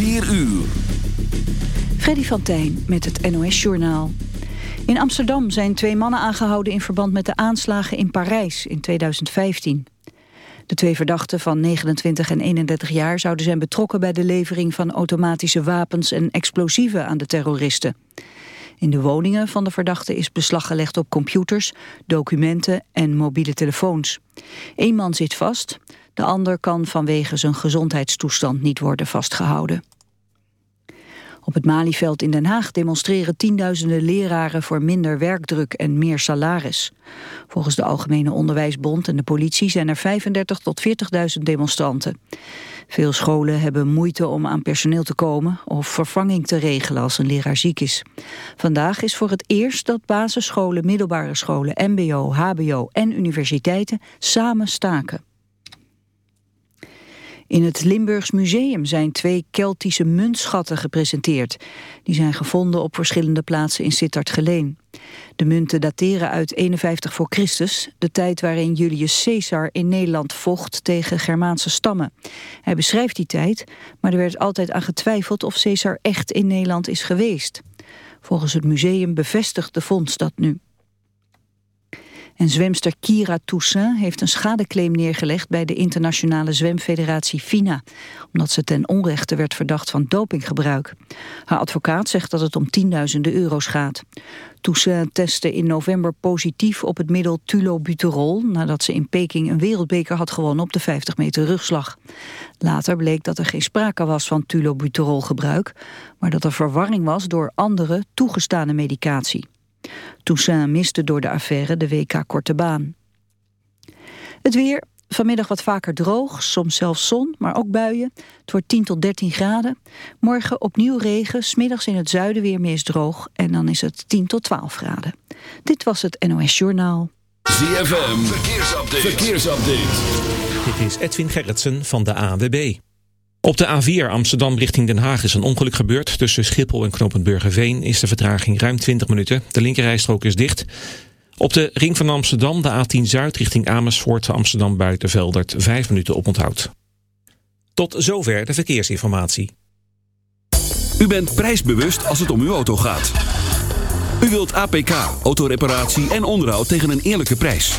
4 uur. Freddy van Tijn met het NOS-journaal. In Amsterdam zijn twee mannen aangehouden in verband met de aanslagen in Parijs in 2015. De twee verdachten van 29 en 31 jaar zouden zijn betrokken bij de levering van automatische wapens en explosieven aan de terroristen. In de woningen van de verdachten is beslag gelegd op computers, documenten en mobiele telefoons. Eén man zit vast, de ander kan vanwege zijn gezondheidstoestand niet worden vastgehouden. Op het Malieveld in Den Haag demonstreren tienduizenden leraren voor minder werkdruk en meer salaris. Volgens de Algemene Onderwijsbond en de politie zijn er 35 tot 40.000 demonstranten. Veel scholen hebben moeite om aan personeel te komen of vervanging te regelen als een leraar ziek is. Vandaag is voor het eerst dat basisscholen, middelbare scholen, mbo, hbo en universiteiten samen staken. In het Limburgs Museum zijn twee Keltische muntschatten gepresenteerd. Die zijn gevonden op verschillende plaatsen in Sittard-Geleen. De munten dateren uit 51 voor Christus, de tijd waarin Julius Caesar in Nederland vocht tegen Germaanse stammen. Hij beschrijft die tijd, maar er werd altijd aan getwijfeld of Caesar echt in Nederland is geweest. Volgens het museum bevestigt de vondst dat nu. En zwemster Kira Toussaint heeft een schadeclaim neergelegd bij de internationale zwemfederatie FINA, omdat ze ten onrechte werd verdacht van dopinggebruik. Haar advocaat zegt dat het om tienduizenden euro's gaat. Toussaint testte in november positief op het middel tulobuterol, nadat ze in Peking een wereldbeker had gewonnen op de 50 meter rugslag. Later bleek dat er geen sprake was van tulobuterolgebruik, maar dat er verwarring was door andere toegestane medicatie. Toussaint miste door de affaire de WK Korte Baan. Het weer, vanmiddag wat vaker droog, soms zelfs zon, maar ook buien. Het wordt 10 tot 13 graden. Morgen opnieuw regen, smiddags in het zuiden weer meest droog... en dan is het 10 tot 12 graden. Dit was het NOS Journaal. ZFM, verkeersupdate. verkeersupdate. Dit is Edwin Gerritsen van de AWB. Op de A4 Amsterdam richting Den Haag is een ongeluk gebeurd. Tussen Schiphol en Knopend Burgerveen is de vertraging ruim 20 minuten. De linkerrijstrook is dicht. Op de ring van Amsterdam, de A10 Zuid richting Amersfoort... Amsterdam Buitenveldert 5 minuten op onthoud. Tot zover de verkeersinformatie. U bent prijsbewust als het om uw auto gaat. U wilt APK, autoreparatie en onderhoud tegen een eerlijke prijs.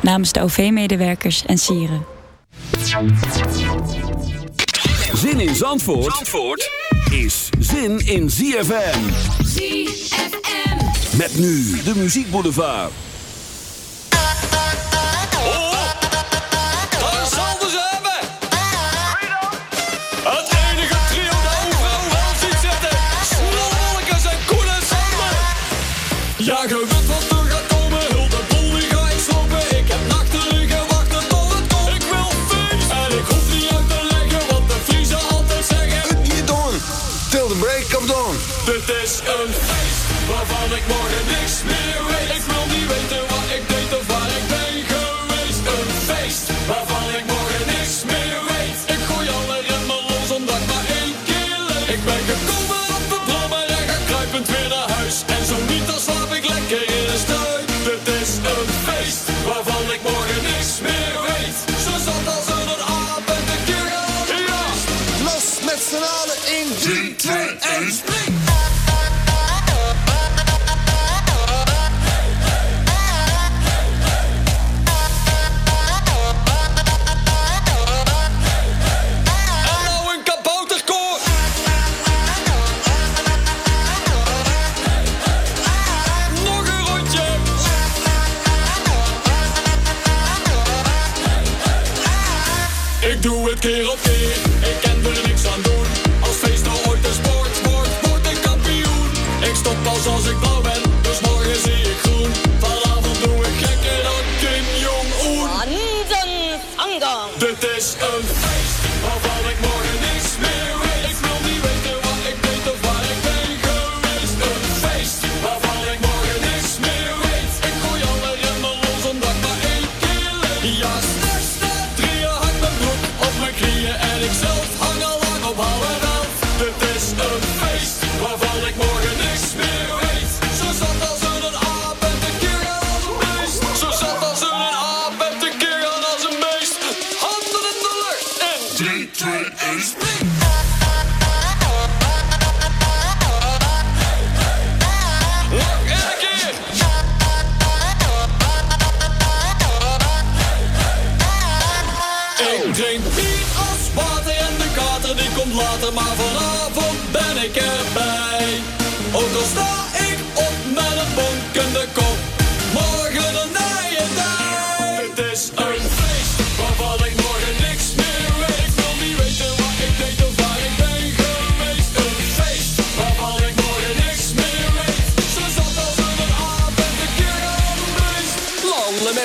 Namens de OV-medewerkers en sieren. Zin in Zandvoort is zin in ZFM. ZFM. Met nu de muziekboevaar. Oh, dat zal ze hebben. Het enige trio over ziet zetten. Snelkers en koelen zij. Jagos. more than they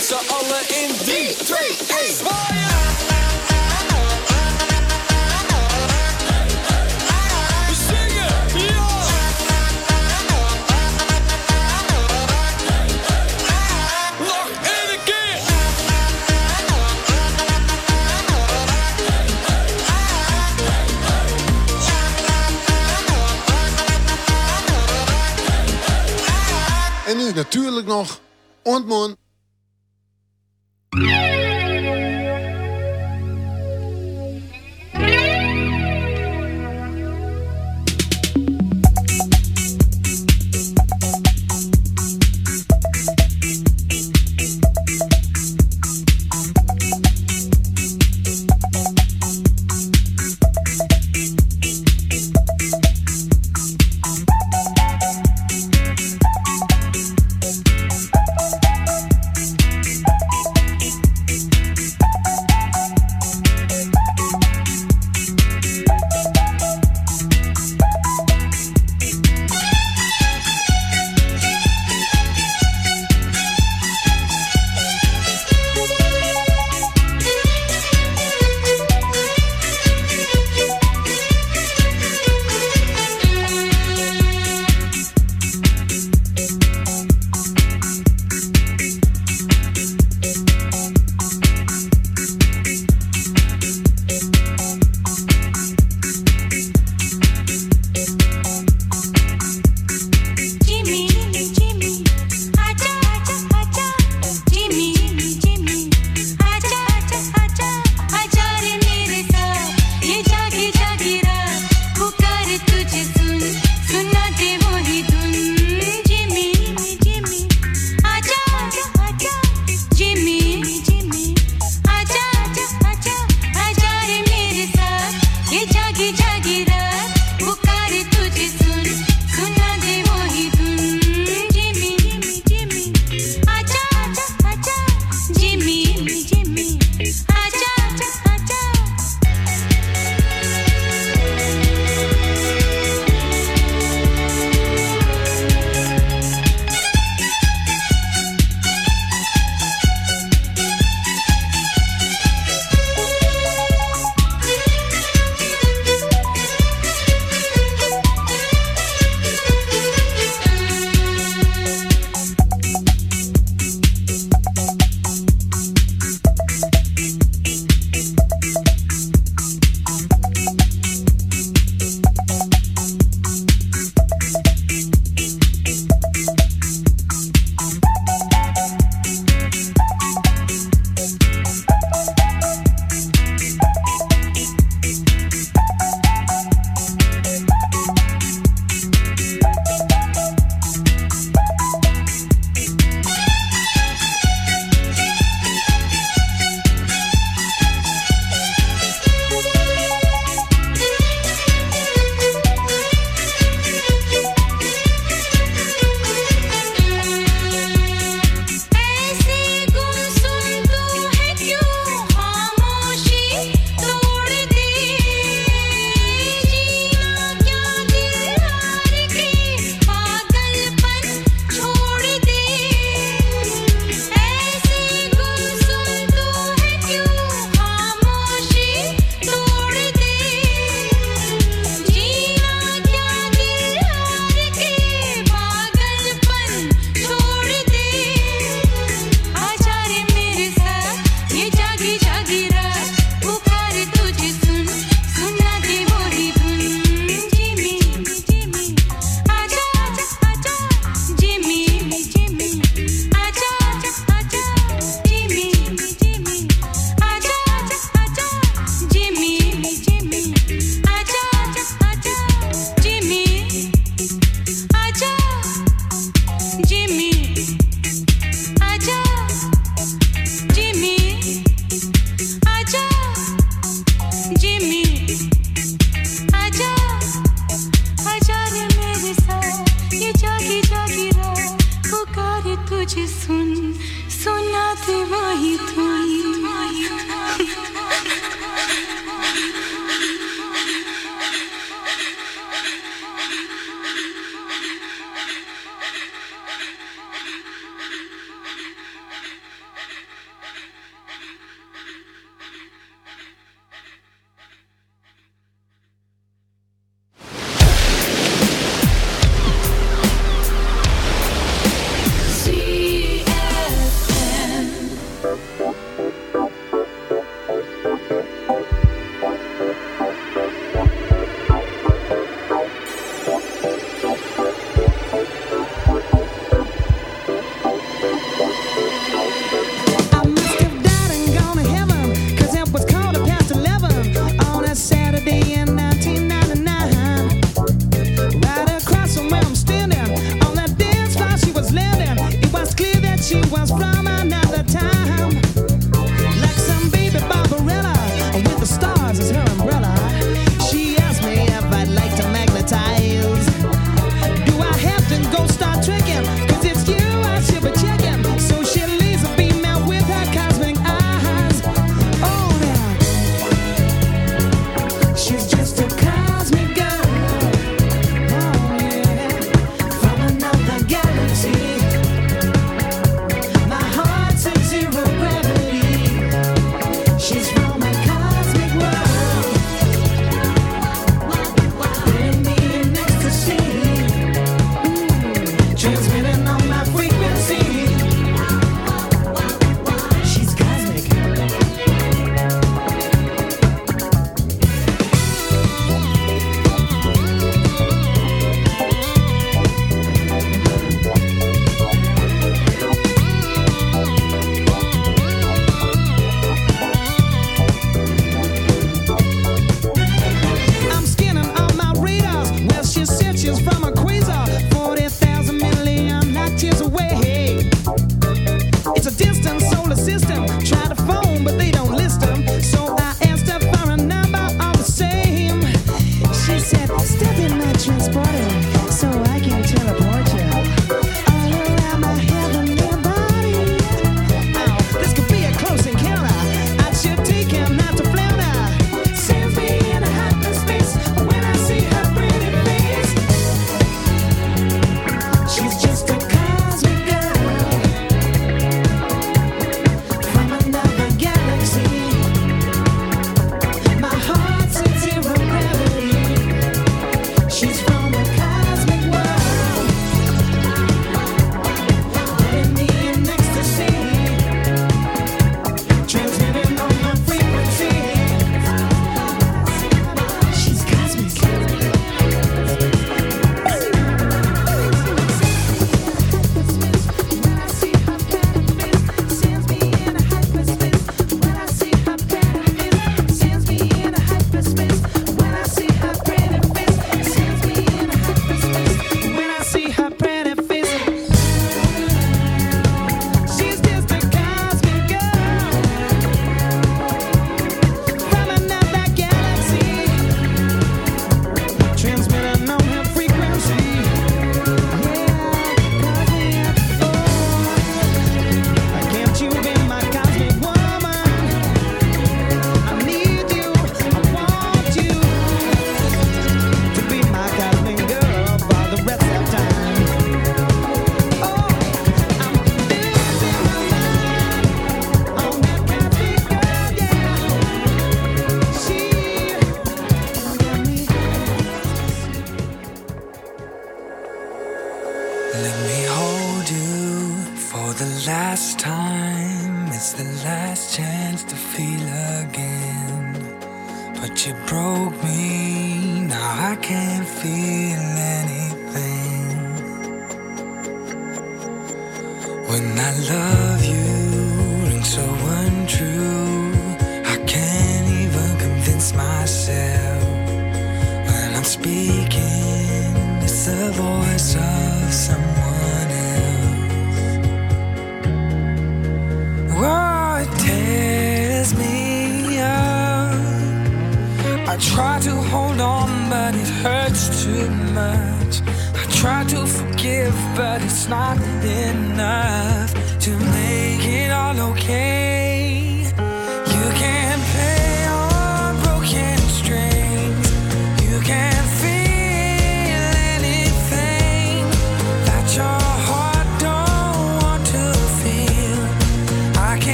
met z'n allen in 3, 2, 1, zwaaien! natuurlijk nog. Ontmoen. Yeah.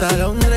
pantalón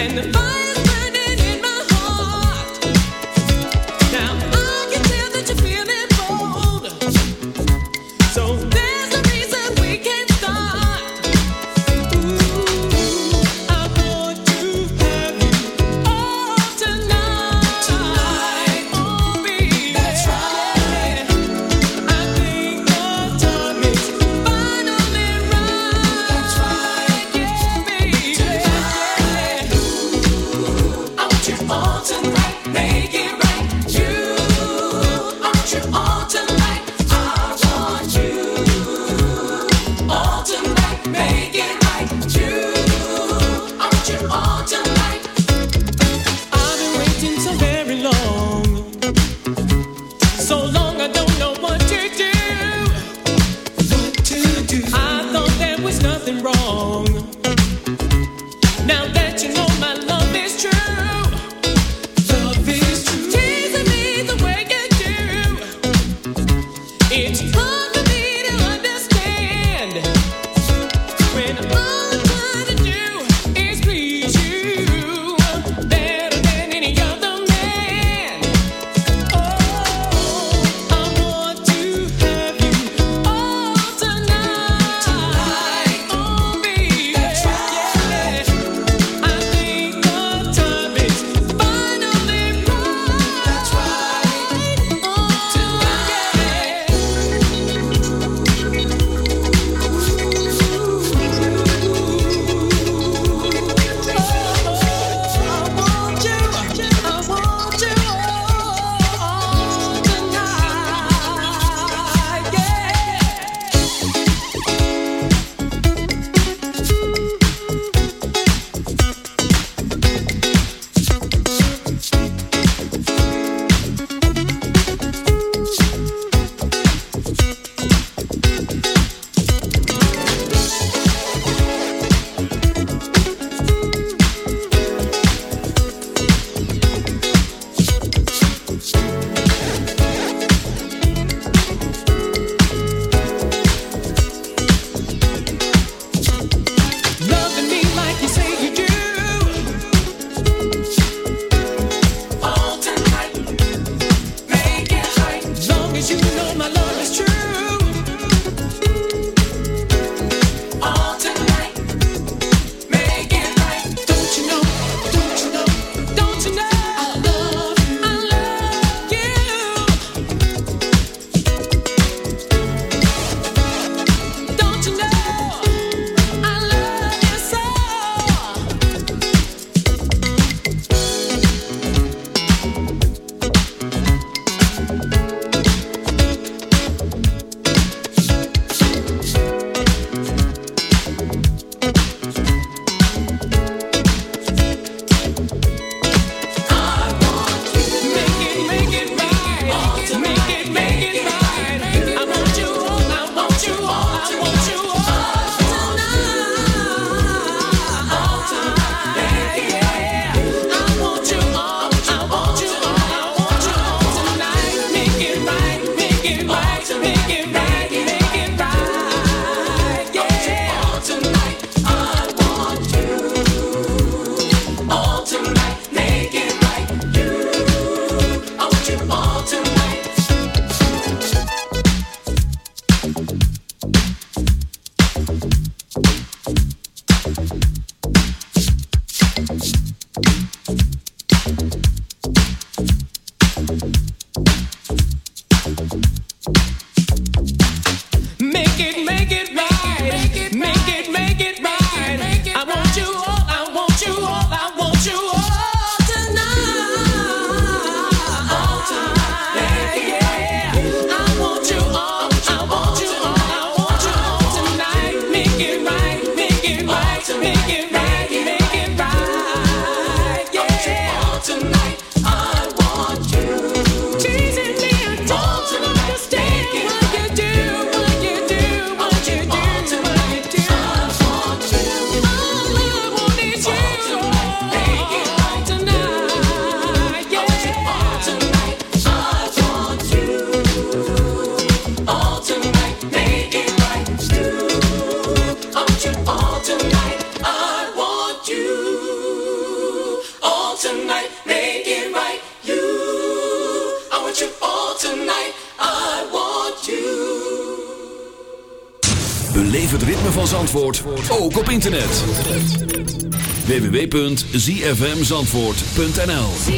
and find. www.zfmzandvoort.nl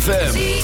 ZFM.